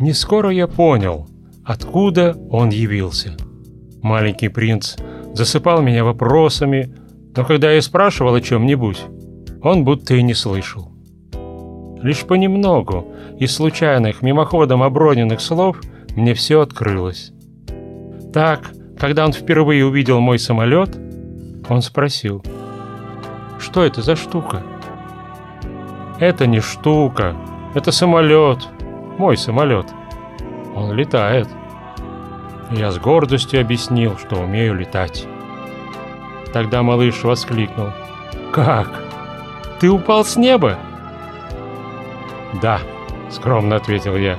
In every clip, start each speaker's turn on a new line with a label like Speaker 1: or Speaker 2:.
Speaker 1: Не скоро я понял, откуда он явился. Маленький принц засыпал меня вопросами, но когда я спрашивал о чем-нибудь, он будто и не слышал. Лишь понемногу из случайных мимоходом оброненных слов мне все открылось. Так, когда он впервые увидел мой самолет, он спросил, что это за штука? Это не штука, это самолет, мой самолет. Он летает. Я с гордостью объяснил, что умею летать. Тогда малыш воскликнул. «Как? Ты упал с неба?» «Да», — скромно ответил я.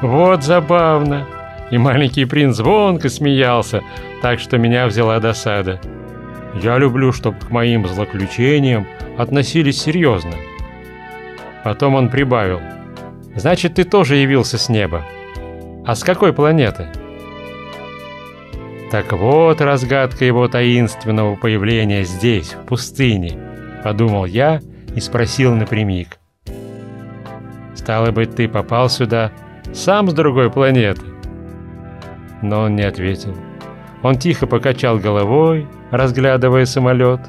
Speaker 1: «Вот забавно!» И маленький принц звонко смеялся, так что меня взяла досада. Я люблю, чтобы к моим злоключениям относились серьезно. Потом он прибавил. «Значит, ты тоже явился с неба. А с какой планеты?» Так вот разгадка его таинственного появления здесь, в пустыне, подумал я и спросил напрямик. Стало быть, ты попал сюда сам с другой планеты? Но он не ответил. Он тихо покачал головой, разглядывая самолет.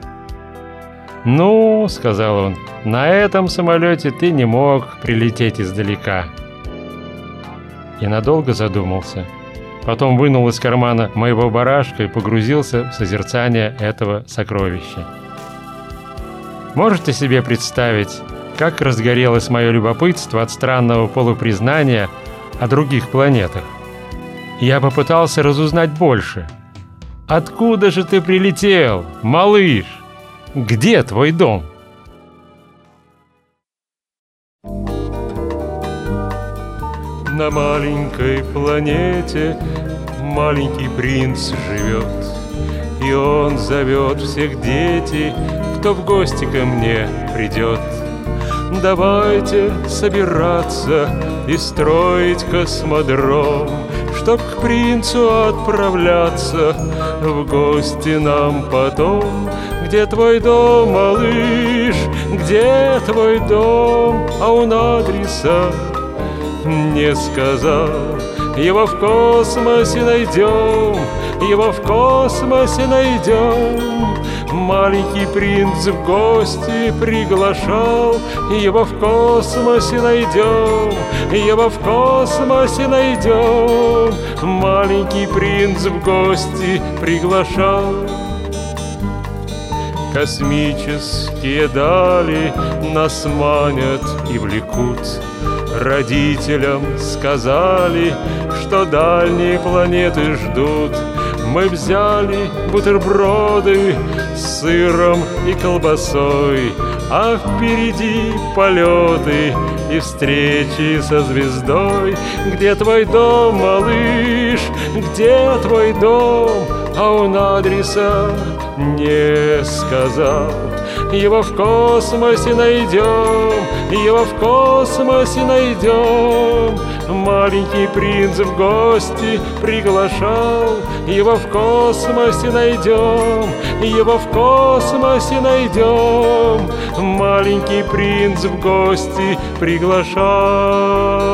Speaker 1: «Ну, — сказал он, — на этом самолете ты не мог прилететь издалека». И надолго задумался — Потом вынул из кармана моего барашка и погрузился в созерцание этого сокровища. Можете себе представить, как разгорелось мое любопытство от странного полупризнания о других планетах? Я попытался разузнать больше. «Откуда же ты прилетел, малыш? Где твой дом?» На маленькой планете маленький принц живет, И он зовет всех детей, кто в гости ко мне придет. Давайте собираться и строить космодром, Чтоб к принцу отправляться в гости нам потом. Где твой дом, малыш, где твой дом, а он адреса не сказал. Его в космосе найдем, его в космосе найдем. Маленький принц в гости приглашал Его в космосе найдем, его в космосе найдем. Маленький принц в гости приглашал Космические дали нас манят и влекут Родителям сказали, что дальние планеты ждут. Мы взяли бутерброды с сыром и колбасой, А впереди полеты и встречи со звездой. Где твой дом, малыш? Где твой дом? А он адреса не сказал. Его в космосе найдем, его в космосе найдем. Маленький принц в гости приглашал, его в космосе найдем, его в космосе найдем. Маленький принц в гости приглашал.